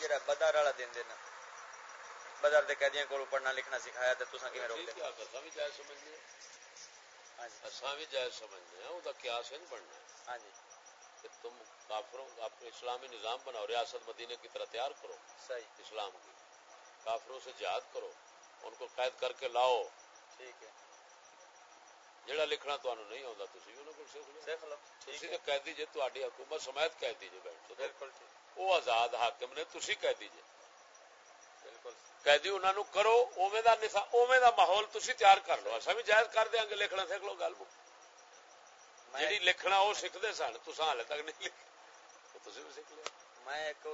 جڑا بدر والا دین دینا بدر دے قیدیاں کو پڑھنا لکھنا سکھایا تے تساں کیویں روک دے کیا اساں بھی جائز سمجھنے ہاں جی اساں بھی جائز سمجھنے ہیں او دا قیاس نہیں بننا ہاں جی کہ تم کافروں اپنے اسلامی نظام بناؤ ریاست مدینے کی طرح تیار کرو صحیح اسلام کی کافروں سے جہاد کرو ان کو قید کر کے لاؤ ٹھیک ہے جڑا لکھنا تو نہیں آتا انہوں کو سیکھ لو کہہ دیجیے تاری حکومت سمیت کہہ دیجیے بیٹھ بالکل وہ آزاد حاکم نے تھی کہہ دیجیے قیدی انہوں کرو اوے دا نفا اوے دا ماحول تھی تیار کر لو اصا بھی جائز کر دیا گے لکھنا سیکھ لو گل جی لکھنا وہ سیکھتے سن تو ہال تک نہیں لکھ بھی سیکھ لیا میں ایک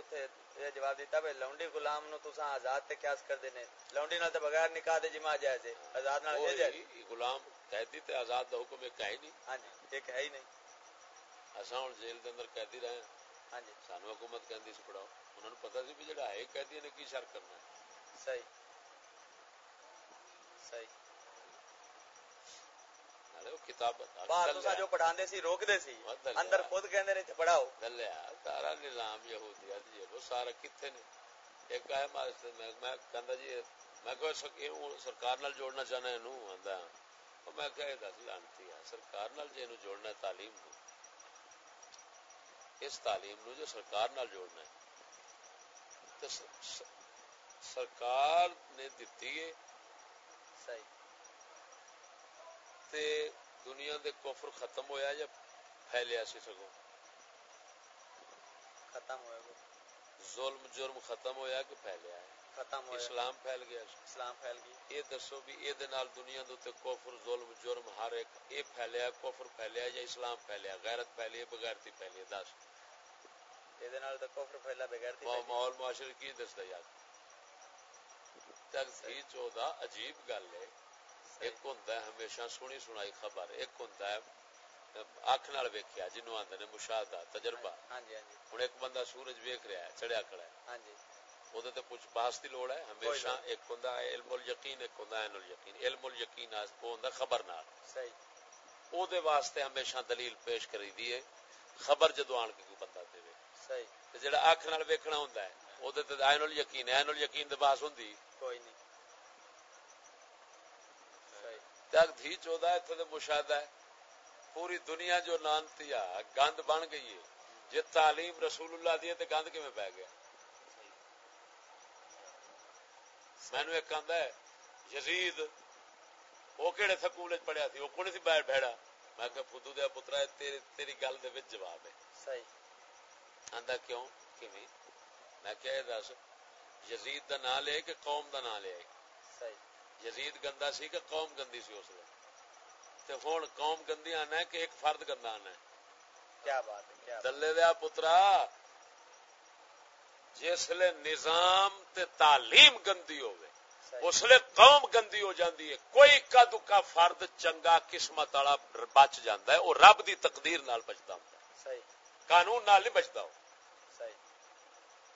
یہ جواب دیتا بھائی لونڈی غلام نو تسا آزاد تے قیاس کر دینے لونڈی نال تے بغیر نکاح دے جمع جائز ہے آزاد نال جائز غلام قیدی تے آزاد دا حکم ایک ہے ہی نہیں ہاں جی ایک ہے ہی نہیں اساں ہن جیل دے اندر قیدی رہے جی سانو حکومت کہندی سی پڑھاؤ انہاں نو پتہ سی بھی جڑا ہے قیدی نے کی شر کرنا ہے صحیح صحیح کتاب باہر جو پڑھاندے سی روک دے سی اندر خود کہندے نے پڑھاؤ دلیا سارا نظام یہودیت وہ سارا کتنے نے ایک ہے میں کہندا جی میں کہ سرکار نال جوڑنا چاہنا اینو آندا میں کہ دس لانتی ہے سرکار نال جے اینو جوڑنا ہے تعلیم نو اس تعلیم نو جو سرکار نال جوڑنا ہے۔ تو سرکار نے دتی ہے۔ صحیح۔ تے دنیا دے کفر ختم ہویا یا پھیلیا سی سگوں؟ ختم ہویا۔ ظلم جرم ختم ہویا کہ پھیلیا ہے؟ ختم ہویا۔ اسلام پھیل گیا اسلام پھیل گیا یہ دسو بھی اے دے نال دنیا دے تے کفر ظلم جرم ہر ایک اے پھیلیا کفر پھیلیا یا اسلام پھیلیا؟ غیرت پھیلی بغیرتی پھیلی دس اے دے نال تے کفر پھیلا بغیرتی ماحول معاشرے کی دسدا یار چودہ عجیب گل ہے ایک ہے ہمیشہ سنی سنائی خبر ایک ہوندا ہے اکھ نال ویکھیا جنوں آندے نے مشاہدہ تجربہ ہاں جی ہاں جی ہن ایک بندہ سورج ویکھ رہا ہے چڑھیا کھڑا ہے ہاں جی اودے تے کچھ بحث دی لوڑ ہے ہمیشہ ایک ہوندا ہے علم الیقین ایک ہوندا ہے عین الیقین علم الیقین اس کو ہوندا خبر نال صحیح اودے واسطے ہمیشہ دلیل پیش کری دی ہے خبر جدو آن کے کوئی بندہ دے صحیح تے جڑا اکھ نال ویکھنا ہوندا ہے اودے تے عین الیقین عین الیقین دے بحث ہوندی کوئی نہیں تک دھی چودہ اتنے تو مشاہدہ ہے پوری دنیا جو نانتی گند بن گئی ہے جی تعلیم رسول اللہ دی تو گند کیون پی گیا مینو ایک آدھا ہے یزید وہ کہڑے سکول پڑھیا سی وہ کون سی بیٹھ میں کہ فدو دیا پترا تیری, تیری گل دے وچ جواب ہے صحیح آندا کیوں؟ کیویں؟ میں کہ دس؟ یزید دا نام لے کہ قوم دا نام لے صحیح۔ یزید گندا سی کہ قوم گندی سی اس لیے تے ہن قوم گندی آنا ہے کہ ایک فرد گندا آنا ہے؟ کیا بات ہے کیا دلے دیا پترا جس لے نظام تے تعلیم گندی لیے قوم گندی ہو جاندی ہے۔ کوئی کا دکا فرد چنگا قسمت والا بچ جاندا ہے وہ رب دی تقدیر نال بچتا ہوں صحیح۔ قانون نال نہیں بچتا ہو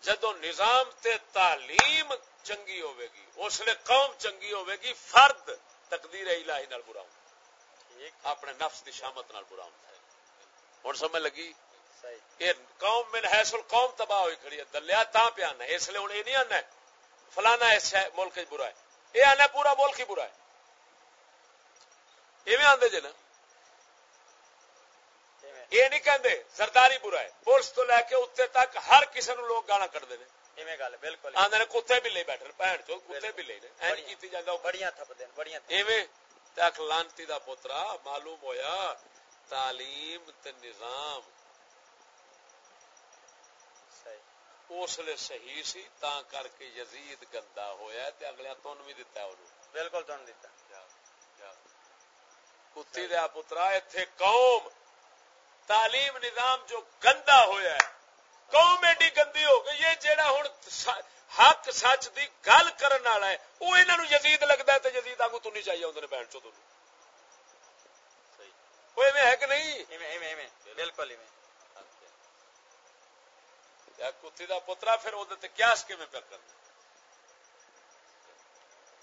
جدو نظام تے تعلیم چنگی ہوے گی اس لیے قوم چنگی ہوے گی فرد تقدیر الہی نال برا ہوں۔ اپنے نفس دی شامت نال برا ہوں۔ ہن سمجھ لگی؟ یہ قوم من حیث القوم تباہ ہوئی کھڑی ہے دلیا تا پہ آنا ہے اس لیے ہن یہ نہیں آنا ہے فلانا اس ملک برا ہے۔ یہ آنا پورا ملک ہی برا ہے۔ ایویں آندے جے نا۔ یہ نہیں کہندے سرداری برا ہے۔ پولیس تو لے کے اتنے تک ہر کسی نو لوگ گالا کتے بیٹھے بھن چو کتے تک لانتی دا پوترا معلوم ہویا تعلیم تے نظام۔ اس لیے صحیح سی تا کر کے یزید گندا ہویا تے اگلے تن بھی دتا ہے بالکل تن دتا۔ کتی دیا پترا اتنے قوم تعلیم نظام جو گندا ہویا ہے قوم ایڈی گندی ہو گئی یہ جیڑا ہوں حق سچ دی گل کرن والا ہے وہ انہاں نو یزید لگدا ہے تے یزید آگو تو نہیں چاہیے ہوندے بہن چوں تو کوئی میں ہے کہ نہیں؟ ایویں ایویں ایویں۔ بالکل ایویں۔ یا کتی دا پترا پھر اودے تے قیاس کیویں کرنا؟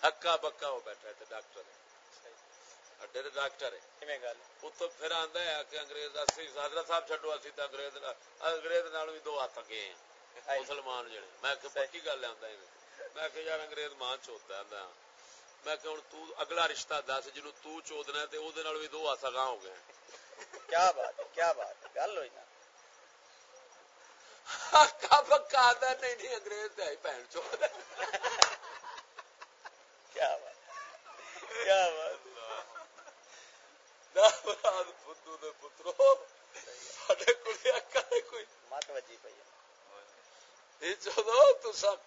ہکا بکا ہو بیٹھا ہے تے ڈاکٹر ہے۔ اڈے ڈاکٹر ہے اتو پھر آندا ہے کہ انگریز اسی حضرت صاحب چھڈو اسی تے انگریز انگریز نال بھی دو ہاتھ گئے ہیں مسلمان جڑے میں کہ پکی گل آندا ہے میں کہ یار انگریز مان چوتا آندا میں کہ ہن تو اگلا رشتہ دس جنوں تو چودنا ہے تے او دے نال وی دو ہاتھ گاں ہو گئے کیا بات ہے کیا بات ہے گل ہوئی نا کہتا نہیں نہیں انگریز تے بہن چود کیا بات کیا بات پتو دے پترو ساڈے کول اکا کوئی مت وجی پئی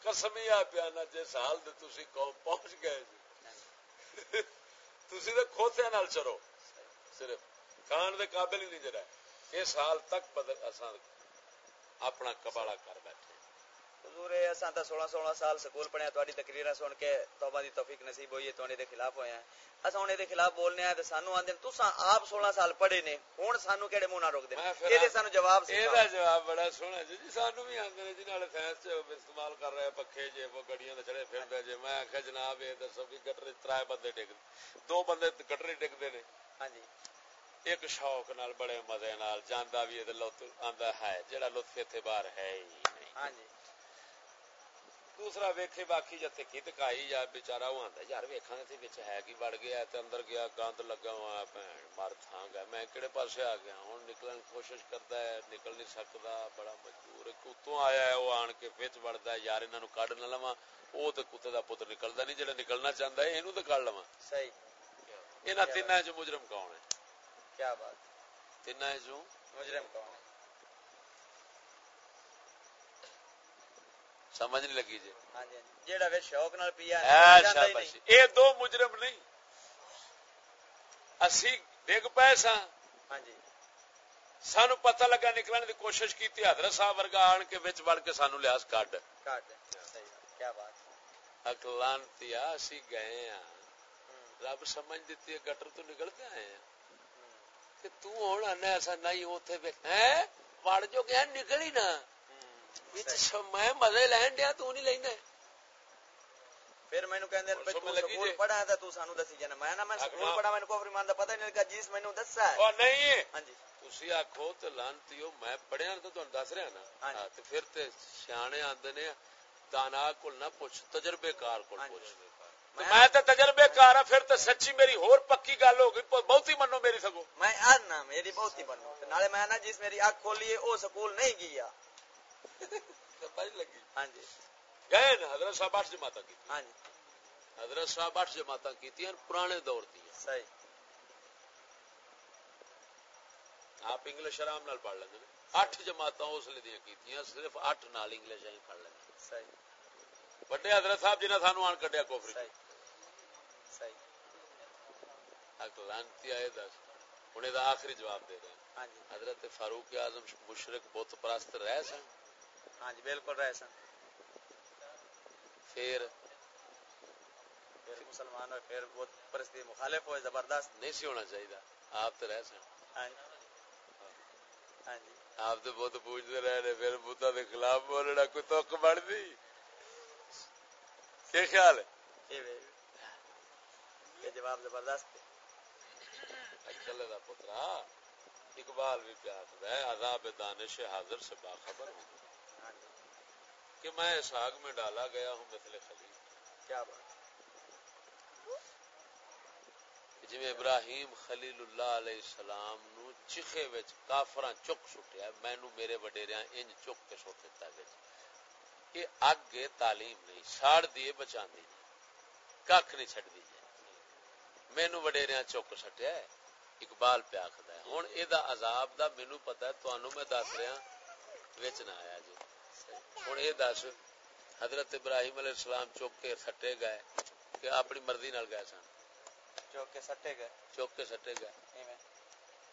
کسمیا پیا نا جس حال تسی قوم پہنچ گئے جی تسی تے کھوتیا نال چرو صرف کھان دے قابل ہی نہیں جرا اس حال تک بدل اساں اپنا کباڑا کر بیٹھے حضور اساں تا 16 16 سال سکول پڑھیا تہاڈی تقریراں سن کے توبہ دی توفیق نصیب ہوئی ہے تواڈے دے خلاف ہویا ہیں اساں ہن دے خلاف بولنے آ تے سانو آندے تساں آپ 16 سال پڑھے نے ہن سانو کیڑے منہ نہ روک دے اے دے سانو جواب سی اے دا جواب بڑا سونا جی جی سانو بھی آندے نے جی نال سائنس استعمال کر رہے پکھے جے وہ گڑیاں تے چڑے پھردے جے۔ میں کہ جناب اے دسو بھی گٹر ترائے بندے ڈگ دو بندے گٹر ڈگ دے نے۔ ہاں جی۔ ایک شوق نال بڑے مزے نال جاندا بھی اے لطف آندا ہے جڑا لطف ایتھے باہر ہے ہی نہیں۔ ہاں جی۔ دوسرا ویکھے باقی جتے کی تکائی یا بیچارہ وہ آندا یار ویکھاں تے وچ ہے کی بڑ گیا تے اندر گیا گند لگا ہوا بہن مر تھاں گیا میں کیڑے پاسے آ گیا ہن نکلن کوشش کردا ہے نکل نہیں سکدا بڑا مجبور ہے کتوں آیا ہے وہ آن کے وچ وڑدا ہے یار انہاں نو کڈ نہ لواں او تے کتے دا پتر نکلدا نہیں جڑا نکلنا چاہندا ہے اینو تے کڈ لواں صحیح انہاں تیناں وچ مجرم کون ہے کیا بات تیناں وچ مجرم کون ہے سمجھ نہیں لگی جی۔ ہاں جی جیڑا وے شوق نال پیا شاباش اے دو مجرم نہیں۔ اسی ڈگ پے سا ہاں جی۔ سانو پتہ لگا نکلنے دی کوشش کیتی حضرت صاحب ورگا آن کے وچ وڑ کے سانو لحاظ کڈ۔ کڈ۔ کیا بات۔ اکلانتیا اسی گئے ہاں۔ رب سمجھ دیتی ہے گٹر تو نکلتے آئے ہیں کہ تو ہن انا ایسا نہیں اوتھے ویکھ ہیں؟ وڑ جو گیا نکل ہی نہ۔ میں مزے لین دیا تو نہیں لینا پھر مینوں کہندے نے تو سکول پڑھا ہے تو سانو دسی جانا۔ میں نہ میں سکول پڑھا مینوں کوفر ایمان دا پتہ نہیں لگا جس مینوں دسا ہے۔ او نہیں۔ ہاں جی۔ تسی آکھو تے لانتیو میں پڑھیا تے تانوں دس رہا نا۔ تے پھر تے سیانے آندے نے دانا کول نہ پوچھ تجربے کار کول پوچھ۔ میں تے تجربے کار ہاں پھر تے سچی میری ہور پکی گل ہو گئی بہت ہی منو میری سگو۔ میں آنا میری بہت ہی منو۔ نالے میں نا جس میری اکھ کھولی ہے او سکول نہیں گیا۔ لگی ہاں جی۔ گئے نا حضرت صاحب اٹھ جماعت کی ہاں جی۔ حضرت صاحب اٹھ جماعت کی پرانے دور دی صحیح۔ آپ انگلش آرام نال پڑھ لیں اٹھ جماعت اس لیے دیا صرف اٹھ نال انگلش پڑھ لیں صحیح۔ بڑے حضرت صاحب سانو آن صحیح۔ آئے دس۔ یہ آخری جواب دے رہے ہیں۔ ہاں جی۔ حضرت فاروق اعظم مشرق بت پرست رہ سن۔ ہاں جی بالکل رہے سن پھر پھر مسلمان ہوئے پھر بت پرستی مخالف ہوئے زبردست۔ نہیں سی ہونا چاہیے آپ تو رہ سن ہاں جی۔ ہاں جی۔ آپ تو بہت پوچھتے رہے پھر بتا کے خلاف بولنا کوئی توک بڑھ دی؟ کیا خیال ہے؟ یہ جواب زبردست چلے دا پترا اقبال بھی پیار ہے عذاب دانش حاضر سے باخبر ہوں۔ کہ میں اس آگ میں ڈالا گیا ہوں مثل خلیل۔ کیا بات؟ جی ابراہیم خلیل اللہ علیہ السلام نو چیخے وچ کافراں چک سٹیا مینوں میرے وڈیریاں انج چک کے سٹ دتا یہ اگ تعلیم نہیں ساڑ دیے بچاندی کھ نہیں چھڈ دی مینوں وڈیریاں چک سٹیا ہے۔ اقبال پہ ہے ہوں یہ عذاب دا مینو پتا ہے میں دس رہا وچ نہ آیا۔ ہوں یہ دس حضرت ابراہیم علیہ السلام چوک کے سٹے گئے کہ اپنی مرضی نال گئے سن۔ چوک کے سٹے گئے۔ چوک کے سٹے گئے۔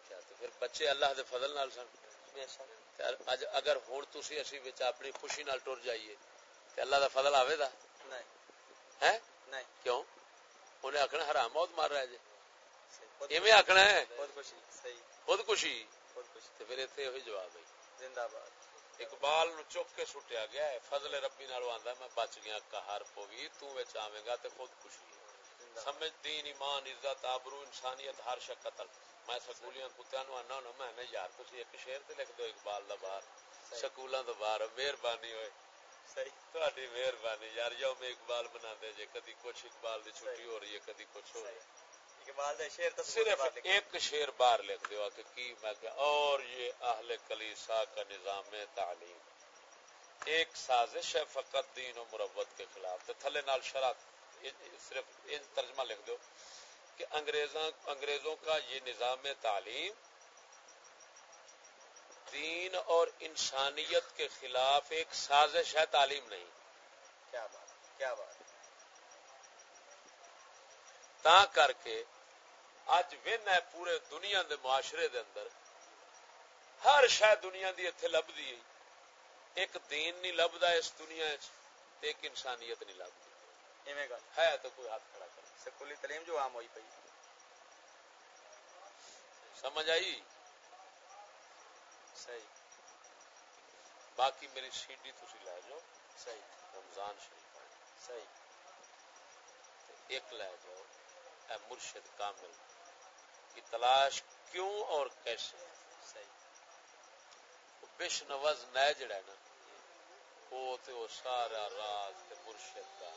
تو پھر بچے اللہ دے فضل نال سن۔ اگر ہوں تھی اسی اپنی خوشی نال ٹر جائیے تو اللہ دا فضل آئے گا نہیں۔ کیوں؟ انہیں آخنا حرام موت مار رہا جی۔ ایویں آخنا ہے؟ خود خوشی پھر اتنے یہ جواب ہے۔ زندہ باد۔ اقبال نو چک کے سٹیا گیا ہے۔ فضل ربی نال آندا میں بچ گیا قہر پوی تو وچ آویں گا تے خود خوشی ہے۔ سمجھ دین ایمان عزت آبرو انسانیت ہر شک قتل۔ میں سکولیاں کتیاں نو آنا ہونا میں نے یار تسی ایک شعر تے لکھ دو اقبال دا باہر سکولوں تو باہر مہربانی ہوئے۔ مہربانی یار یوم اقبال بنا دے جے کدی کچھ اقبال دی چھٹی ہو رہی ہے کدی کچھ ہو رہی ہے۔ صرف ایک شیر باہر لکھ دیا کہ کی میں کہ اور یہ اہل کلیسا کا نظام تعلیم۔ ایک سازش ہے فقط دین و مروت کے خلاف۔ تو تھلے نال شرط صرف ان ترجمہ لکھ دو کہ انگریزاں انگریزوں کا یہ نظام تعلیم دین اور انسانیت کے خلاف ایک سازش ہے تعلیم نہیں۔ کیا بات کیا بات۔ تا کر کے اج ون ہے پورے دنیا دے معاشرے دے اندر ہر شاید دنیا دی اتنے لبھی ایک دین نہیں لبدا اس دنیا ایک انسانیت نہیں لبھی ہے تو کوئی ہاتھ کھڑا کر سکولی تعلیم جو عام ہوئی پئی سمجھ آئی صحیح باقی میری سی ڈی تھی لے جاؤ صحیح رمضان شریف صحیح ایک لے جاؤ اے مرشد کامل کی تلاش کیوں اور کیسے؟ بش نواز نئے جڑا ہے نا وہ تو سارا راز تے مرشد کا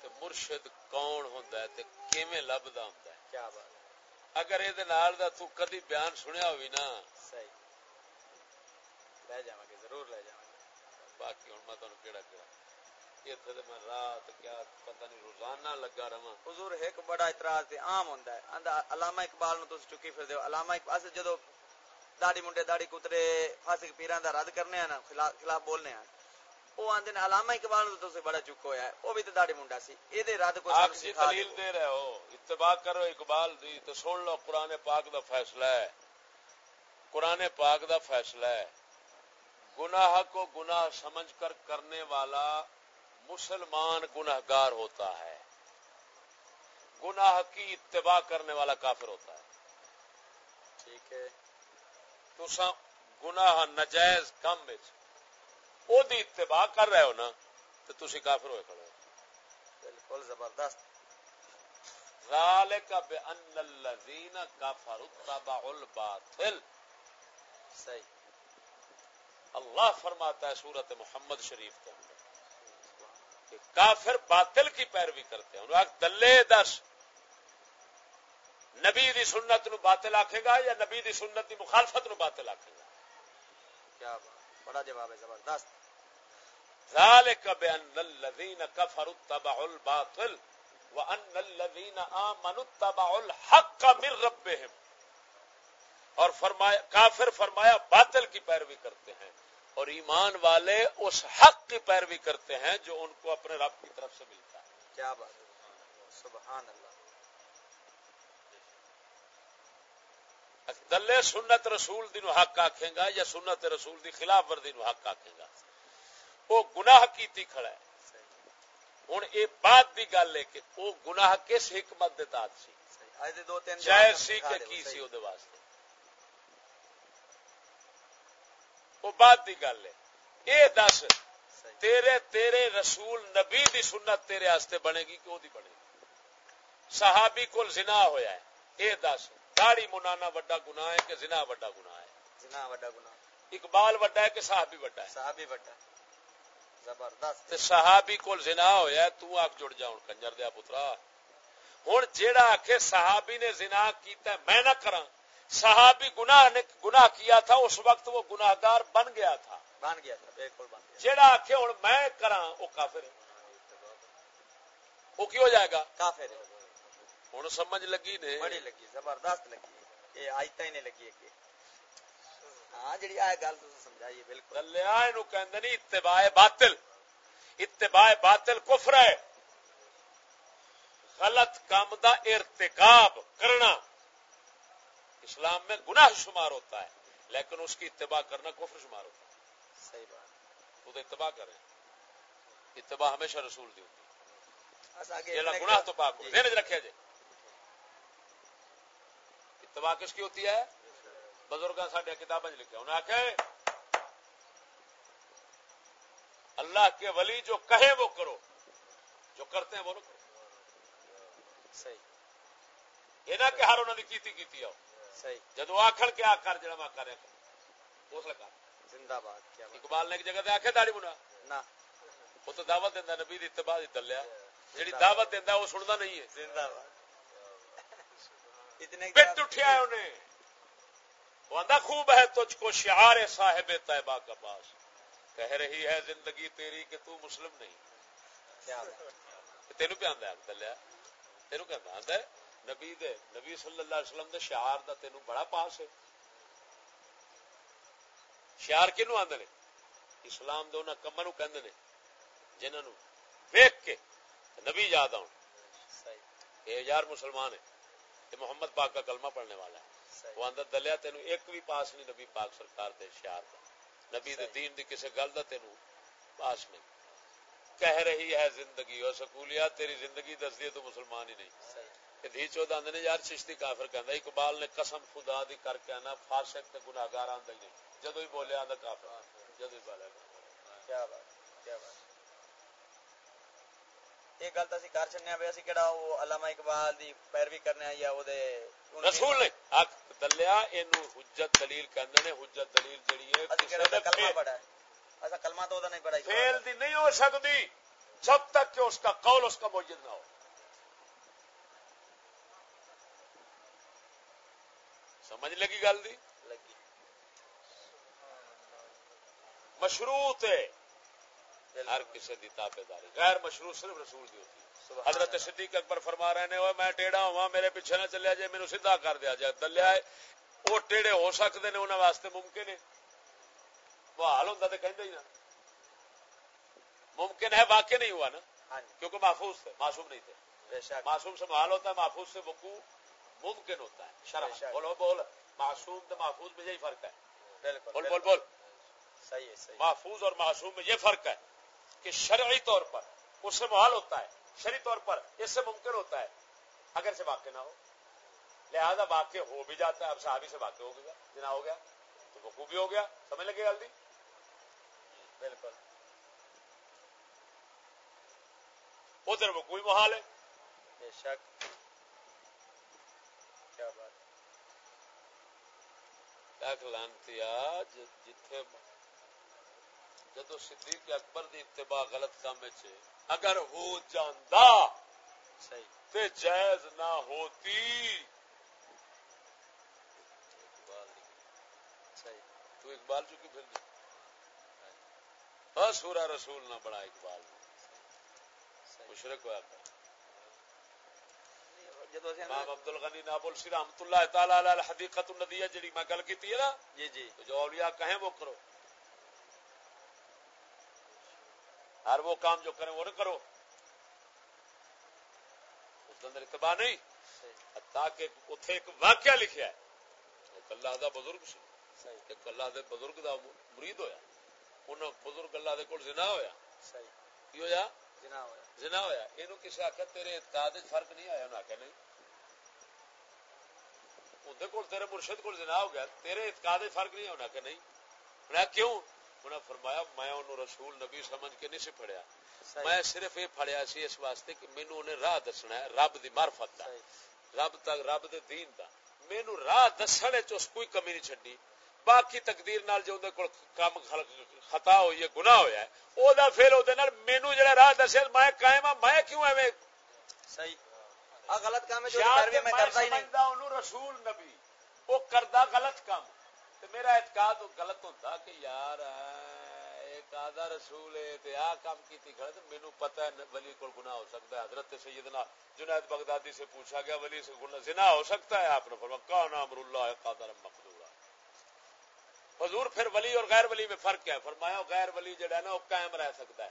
تے مرشد کون ہوندا ہے تے کیویں لبدا ہوندا ہے؟ کیا بات اگر اے دے نال دا تو کدی بیان سنیا ہوئی نا۔ صحیح. لے جاواں گے ضرور لے جاواں گے۔ باقی ہن میں تانوں کیڑا کیڑا۔ میں رات کیا پتہ نہیں روزانہ لگا رہاں حضور ایک بڑا اعتراض تے عام ہوندا ہے۔ علامہ اقبال نو تسی چکی پھر دیو علامہ اقبال داڑھی منڈے داڑھی کترے فاسق پیراں دا رد کرنے ہیں نا خلاف بولنے ہیں وہ آندے نے علامہ اقبال سے بڑا چک ہویا ہے۔ وہ بھی تے داڑھی منڈا سی۔ اے دے رد کو آپ دلیل دے۔ رہے ہو۔ اتباع کرو اقبال دی سن لو پاک دا فیصلہ ہے۔ قرآن پاک دا فیصلہ ہے۔ گناہ کو گناہ سمجھ کر کرنے والا مسلمان گناہگار ہوتا ہے۔ گناہ کی اتباع کرنے والا کافر ہوتا ہے۔ ٹھیک ہے۔ تو گناہ نجائز کم او دی اتباع کر رہے ہو نا تو تسی کافر ہوئے کھڑے بالکل زبردست۔ ذالک بان الذین کفروا تبعوا الباطل۔ صحیح۔ اللہ فرماتا ہے سورت محمد شریف کہ کافر باطل کی پیروی کرتے ہیں۔ دلے دس۔ نبی دی سنت نو باطل آکھے گا یا نبی دی سنت دی مخالفت نو باطل آکھے گا؟ کیا بڑا جواب ہے زبردست۔ ذالک بان الذین کفروا اتبعوا الباطل وان الذین آمنوا اتبعوا الحق من ربهم۔ اور فرمایا کافر فرمایا باطل کی پیروی کرتے ہیں۔ اور ایمان والے اس حق کی پیروی کرتے ہیں جو ان کو اپنے رب کی طرف سے ملتا ہے۔ کیا بات سبحان اللہ۔ دلے سنت رسول دی نو حق آکھیں گا یا سنت رسول دی خلاف ورزی نو حق آکھیں گا؟ وہ گناہ کیتی کھڑا ہے۔ ہوں یہ بات کی گل ہے کہ وہ گناہ کس حکمت دے تحت سی؟ جائز سی کہ کی سی وہ واسطے؟ وہ بات کی گل ہے۔ یہ دس تیرے تیرے رسول نبی دی سنت تیرے واسطے بنے گی کہ وہ بنے گی؟ صحابی کو زنا ہویا ہے۔ یہ دس داڑی منانا وڈا گناہ ہے کہ زنا وڈا گناہ ہے؟ زنا وڈا گناہ۔ اقبال وڈا ہے کہ صحابی وڈا ہے؟ صحابی وڈا ہے۔ زبردست۔ صحابی کول زنا ہویا ہے تو آگ جڑ جا ہن کنجر دیا پترا۔ ہن جیڑا آکھے صحابی نے زنا کیتا ہے میں نہ کراں۔ صحابی گناہ نے گناہ کیا تھا اس وقت وہ گناہگار بن گیا تھا۔ بن گیا تھا بالکل بن گیا جیڑا آکھے ہن میں کراں او کافر ہے۔ وہ کی ہو جائے گا؟ کافر ہے۔ ہن سمجھ لگی نے؟ بڑی لگی زبردست لگی۔ یہ آج تک نہیں لگی ہاں جڑی آ گل تو سمجھائیے بالکل۔ دلیا اینو کہندے نہیں اتباع باطل۔ اتباع باطل کفر ہے۔ غلط کام دا ارتکاب کرنا۔ اسلام میں گناہ شمار ہوتا ہے لیکن اس کی اتباع کرنا کفر شمار ہوتا ہے۔ صحیح بات۔ وہ تو اتباع کریں۔ اتباع ہمیشہ رسول دی ہوتی ہے۔ گناہ تو پاک ہو۔ ذہن رکھے جی۔ اتباع کس کی ہوتی ہے؟ بزرگ سڈیا کتابیں لکھا انہیں آخ اللہ کے ولی جو کہے وہ کرو جو کرتے ہیں وہ نہ کرو۔ صحیح۔ یہ نہ کہ ہر انہوں نے کیتی کیتی آؤ۔ جدو آخر آ کر جڑا میں کرے۔ اس لگا۔ زندہ باد اقبال نے ایک جگہ نہ۔ وہ تو دعوت نبی اتباع دلیا دعوت وہ نہیں ہے۔ زندہ باد۔ پٹ اٹھیا ہے انہیں۔ وہ آدھا خوب ہے تجھ کو شعار صاحب طیبہ کا پاس کہہ رہی ہے زندگی تیری کہ تو مسلم نہیں۔ تینو پہ دلیا تینو کہ آدھا نبی دے نبی صلی اللہ علیہ وسلم دے شعار دا تینو بڑا پاس ہے۔ شعار کنو آدھے نے؟ اسلام دے انہاں کماں نو کہندے نے جنہاں نو ویکھ کے نبی یاد آن یہ یار مسلمان ہے یہ محمد پاک کا کلمہ پڑھنے والا ہے۔ وہ اندر دلیا تینو ایک بھی پاس نہیں نبی پاک سرکار دے شعار دا۔ نبی دے دین دی کسے گل دا تینو پاس نہیں۔ کہہ رہی ہے زندگی اور سکولیا تیری زندگی دس دی تو مسلمان ہی نہیں۔ نے یار چشتی کافر کہندا اقبال نے قسم خدا دی کر کے نا فاسق تے گناہگار آندا ہی نہیں جدو ہی بولے آندا کافر جدو ہی بولے کیا بات کیا بات۔ یہ گل اسی کر چھنے وے اسی کیڑا او علامہ اقبال دی پیروی کرنے یا او دے رسول نے دلیا اینو حجت دلیل کہندے نے حجت دلیل جڑی ہے اسی کیڑا کلمہ پڑھا ہے۔ کلمہ تو نہیں پڑھا فیل دی نہیں ہو سکتی جب تک کہ اس کا قول اس کا موجود نہ ہو۔ سمجھ لگی گل دی؟ لگی۔ مشروط ہے۔ ہر کسی دی تابے داری غیر مشروط صرف رسول دی ہوتی حضرت صدیق اکبر فرما رہے ہیں میں ٹیڑا ہوا میرے پیچھے نہ چلیا جائے میرے سیدھا کر دیا جائے۔ دلیا وہ ٹیڑے ہو سکتے ہیں انہوں واسطے ممکن ہے۔ محال ہوتا تو کہیں ہی نا۔ ممکن ہے واقع نہیں ہوا نا۔ ہاں جی۔ کیونکہ محفوظ تھے معصوم نہیں تھے۔ معصوم سے محال ہوتا ہے محفوظ سے وقوع ممکن ہوتا ہے۔ شرح۔ بولو بول۔ معصوم تو محفوظ میں یہی فرق ہے۔ بول بول بول۔ صحیح ہے محفوظ اور معصوم میں یہ فرق ہے کہ شرعی طور پر اس سے محال ہوتا ہے شرعی طور پر اس سے ممکن ہوتا ہے۔ اگر سے واقع نہ ہو۔ لہذا واقع ہو بھی جاتا ہے اب صحابی سے واقع ہو گیا جنا ہو گیا تو وقوع بھی ہو گیا۔ سمجھ لگے جلدی؟ بالکل۔ ادھر وہ کوئی محال ہے؟ بے شک۔ لانتی جتھے جدو صدیق اکبر دی اتباع غلط کام اگر ہو جاندہ تے جائز نہ ہوتی۔ تو اقبال چکی پھر سورا رسول نہ بڑا اقبال۔ مشرق ہوا امام عبد الغنی نابل سی رحمت اللہ تعالی علی الحدیقۃ الندیہ جڑی میں گل کیتی ہے نا جی جی جو اولیاء کہیں وہ کرو ہر وہ کام جو کریں وہ نہ کرو اس اندر اتباع نہیں تاکہ اتنے ایک واقعہ لکھیا ہے ایک اللہ دا بزرگ سی ایک اللہ دے بزرگ دا مرید ہویا انہوں بزرگ اللہ دے کول زنا ہویا کی ہویا زنا ہویا۔ اینو کسے آکھیا تیرے اعتقاد فرق نہیں آیا؟ انہاں کہ نہیں۔ کول تیرے مرشد کول زنا ہو گیا تیرے اعتقاد وچ فرق نہیں ہونا کہ نہیں۔ انہاں کیوں؟ انہاں فرمایا میں انہوں رسول نبی سمجھ کے نہیں سی پڑھیا میں صرف یہ پڑھیا سی اس واسطے کہ مینوں انہیں راہ دسنا ہے رب دی معرفت دا۔ رب تک رب دے دین دا۔ مینوں راہ دسنے چ کوئی کمی نہیں چھڈی باقی تقدیر نال جو دے کول کام خطا ہوئی ہے گناہ ہویا ہے او دا پھر او دے نال مینوں جڑا راہ دسے میں قائم ہاں میں کیوں ایویں؟ صحیح۔ ا غلط کام ہے جو کر میں کرتا ہی نہیں۔ انہوں رسول نبی او کردا غلط کام۔ تے میرا اعتقاد غلط ہوندا کہ یار ایک آدھا رسول ہے تے آ کام کیتی کھڑا تے مینوں پتہ ہے ولی کول گناہ ہو سکتا ہے۔ حضرت سیدنا جنید بغدادی سے پوچھا گیا ولی سے گناہ زنا ہو سکتا ہے؟ آپ نے فرمایا کان امر اللہ قادر مقدور حضور پھر ولی اور غیر ولی میں فرق کیا ہے؟ فرمایا غیر ولی جڑا ہے نا وہ قائم رہ سکتا ہے۔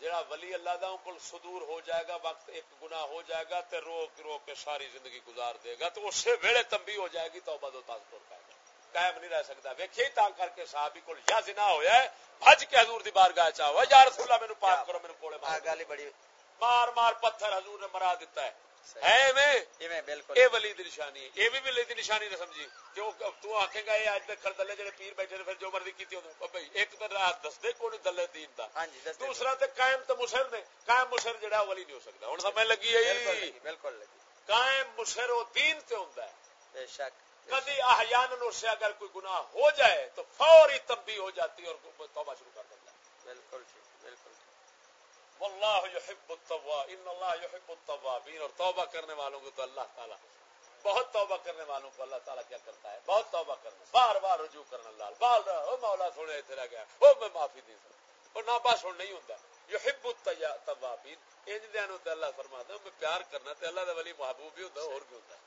جڑا ولی اللہ دا کل صدور ہو جائے گا وقت ایک گناہ ہو جائے گا تے رو رو کے ساری زندگی گزار دے گا تو اس سے ویڑے تنبیہ ہو جائے گی توبہ دو تاثر پائے گا قائم نہیں رہ سکتا۔ ویکھے تا کر کے صحابی کول یا زنا ہویا ہے بھج کے حضور دی بارگاہ چاہو یا رسول اللہ مینوں پاک کرو مینوں کوڑے مار گالی بڑی مار مار پتھر حضور نے مرا دیتا ہے۔ ہے میں بالکل۔ اے ولی دی نشانی اے بھی ولی دی نشانی نہ سمجھی۔ کہ تو آکھے گا اے اج تک دلے جڑے پیر بیٹھے نے پھر جو مرضی کیتی ہوں او بھائی ایک تے راہ دس دے کوئی دلے دین دا؟ دوسرا تے قائم تے مشر نے قائم مشر جڑا ولی نہیں ہو سکدا ہن سمجھ لگی ہے؟ بالکل لگی قائم مشر او دین تے ہوندا ہے۔ بے شک۔ کبھی احیان اس سے اگر کوئی گناہ ہو جائے تو فوری تبدیل ہو جاتی اور توبہ شروع کر دیتا ہے۔ بالکل بالکل۔ واللہ یحب التواب ان اللہ یحب التوابین اور توبہ کرنے والوں کو تو اللہ تعالیٰ بہت توبہ کرنے والوں کو اللہ تعالیٰ کیا کرتا ہے؟ بہت توبہ کرنا بار بار رجوع کرنا اللہ بال رہا او مولا سونے اتنے رہ گیا او میں معافی دی سکتا اور نہ بس ہوں نہیں ہوتا یحب التوابین انج دین ہوتا اللہ فرماتا میں پیار کرنا تے اللہ دے ولی محبوب بھی ہوتا اور بھی ہوتا ہے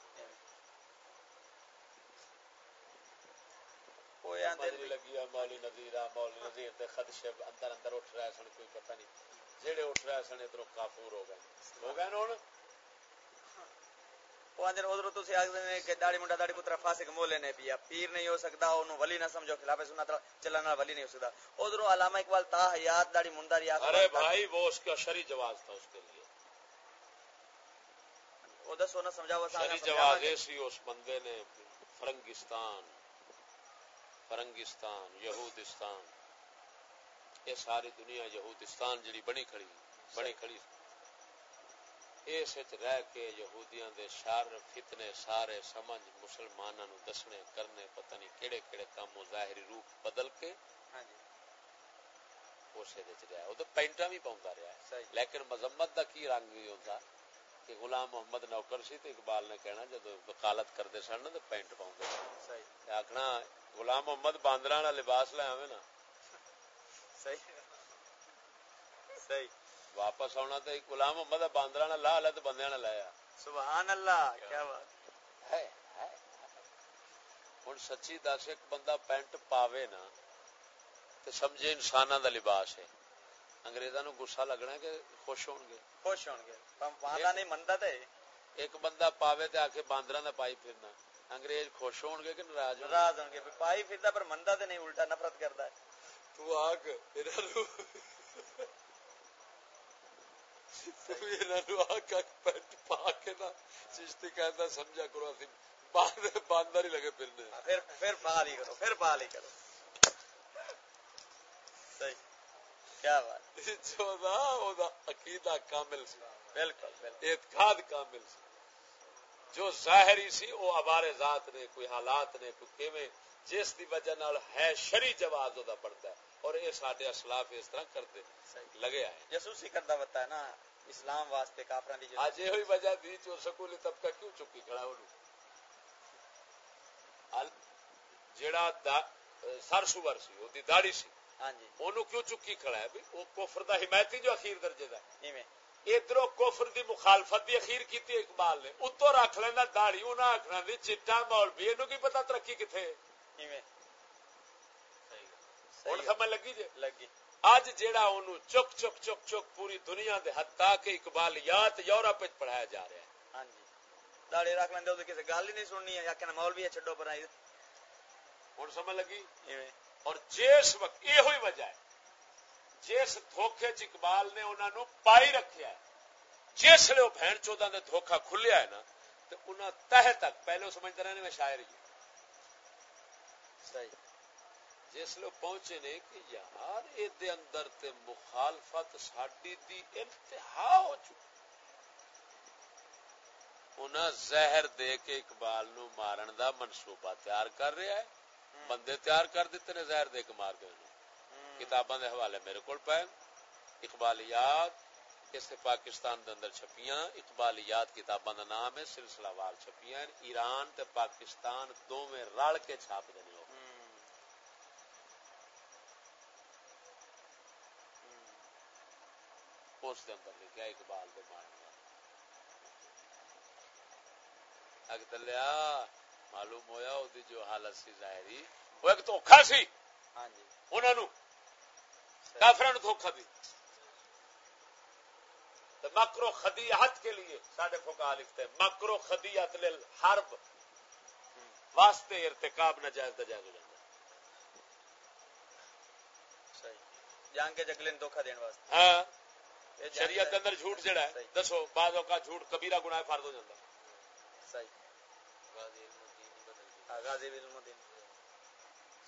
لگی مولی نظیر مولی نظیر تے خدشے اندر اندر اٹھ رہے سن کوئی پتہ نہیں۔ جہے اٹھ رہے سن ادھر کافور ہو گئے۔ ہو گئے ہوں داڑی منڈا داڑی پترا فاسق مولے نے پیا پیر نہیں ہو سکتا انہوں ولی نہ سمجھو خلاف سنت چلنا ولی نہیں ہو سکتا۔ ادھر علامہ اقبال تا حیات داڑی منڈا ریا ارے بھائی وہ اس کا شری جواز تھا اس کے لیے۔ وہ دسو نہ سمجھا وہ شری جواز ایسی اس بندے نے فرنگستان فرنگستان یہودستان۔ یہ ساری دنیا یہودستان جڑی بنی کھڑی بنی کھڑی اس رہ کے یہودیاں دے شر فتنے سارے سمجھ مسلماناں نو دسنے کرنے پتہ نہیں کیڑے کیڑے کام ظاہری روپ بدل کے ہاں جی۔ رہا پینٹاں بھی پاوندا رہا ہے۔ لیکن مذمت دا کی رنگ بھی ہوندا؟ کہ غلام محمد نوکر سی تے اقبال نے کہنا جدو وکالت کردے سن تے پینٹ صحیح۔ آکھنا غلام محمد باندراں والا لباس لے آویں نا۔ صحیح. صحیح. واپس آنا تو غلام محمد باندر لا لا تو بندے نے لایا سبحان اللہ کیا بات۔ ہے ہوں سچی دس ایک بندہ پینٹ پاوے نا تو سمجھے انسان دا لباس ہے۔ انگریزا نو گسا لگنا کہ خوش ہون گے۔ خوش ہون گے۔ نہیں منتا تے۔ ایک بندہ پاوے تے آکے باندراں دا پائی پھرنا۔ انگریز خوش ہون گے کہ ناراض ناراض ہون گے۔ پائی پھردا پر مندا تے نہیں الٹا نفرت کردا ہے۔ تو آگ چشتی کہتا سمجھا کرو باندر ہی لگے پھرنے پھر پھر پال ہی کرو پھر پال ہی کرو۔ کیا بات۔ جو دا عقیدہ کامل سی۔ بالکل اعتقاد کامل سی۔ جو ظاہری سی ہمارے ذات نے کوئی حالات نے کوئی کیویں جس دی وجہ نال ہے شری جواز دا پڑتا ہے۔ اور یہ سارے اسلاف اس طرح کرتے لگے آئے جسوسی کرتا بتا ہے نا اسلام واسطے کافران دی اج یہ وجہ دی جو سکولی طبقہ کیوں چکی کھڑا اونوں جیڑا سر سور سی دی داڑھی سی ہاں جی۔ اونوں کیوں چکی کھڑا ہے؟ بھئی او کفر دا حمایتی جو اخیر درجے دا ایویں۔ ادھر کفر دی مخالفت دی اخیر کیتی اقبال نے۔ اتو رکھ لینا داڑھی انہاں آکھنا دی چٹا مولوی اینو کی پتہ ترقی کتے ایویں۔ ہوں سمجھ لگی جی لگی اج جیڑا اونوں چک چک چک چک پوری دنیا دے حتا کہ اقبالیات یورپ وچ پڑھایا جا رہا ہے ہاں جی داڑھی رکھ لیندے او کسے گل ہی نہیں سننی ہے یا کہ مولوی چھڈو پر آئی ہن سمجھ لگی اور جس وقت یہ ہوئی وجہ ہے جس دھوکے چ اقبال نے انہاں نو پائی رکھیا ہے جس لے او بہن چوداں دے دھوکا کھلیا ہے نا تے انہاں تہ تک پہلے سمجھتے رہنے میں شاعر ہی صحیح جس لو پہنچے نے کہ یار اے دے اندر تے مخالفت ساڈی دی انتہا ہو چکی۔ انہاں زہر دے کے اقبال نو مارن دا منصوبہ تیار کر رہا ہے۔ بندے تیار کر دیتے نے زہر دے کے مار گئے کتاباں دے حوالے میرے کول پے۔ اقبالیات اس پاکستان دے اندر چھپیاں۔ اقبالیات کتاباں دا نام ہے سلسلہ وار چھپیاں ایران تے پاکستان دوویں رل کے چھاپ دے اس دے اندر لکھا اقبال دے ماننا اگ دلیا معلوم ہویا او دی جو حالت سی ظاہری وہ ایک دھوکھا سی۔ ہاں جی۔ انہاں نو کافراں نو دھوکا دی۔ تو مکرو خدیعت کے لیے ساڈے فقہا لکھتے ہیں مکرو خدیعت للحرب واسطے ارتکاب ناجائز ناجائز ہو جاتا صحیح۔ جان کے جگلے دھوکا دین واسطے۔ ہاں۔ شریعت اندر جھوٹ جڑا ہے دسو بعض اوقات جھوٹ کبیرہ گنا فرد ہو جاتا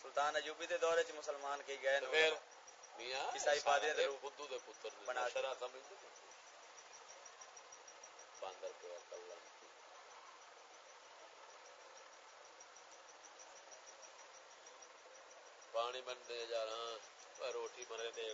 سلطان اجوبی کے دورے مسلمان کی گئے پانی بن دے جا روٹی بنے دے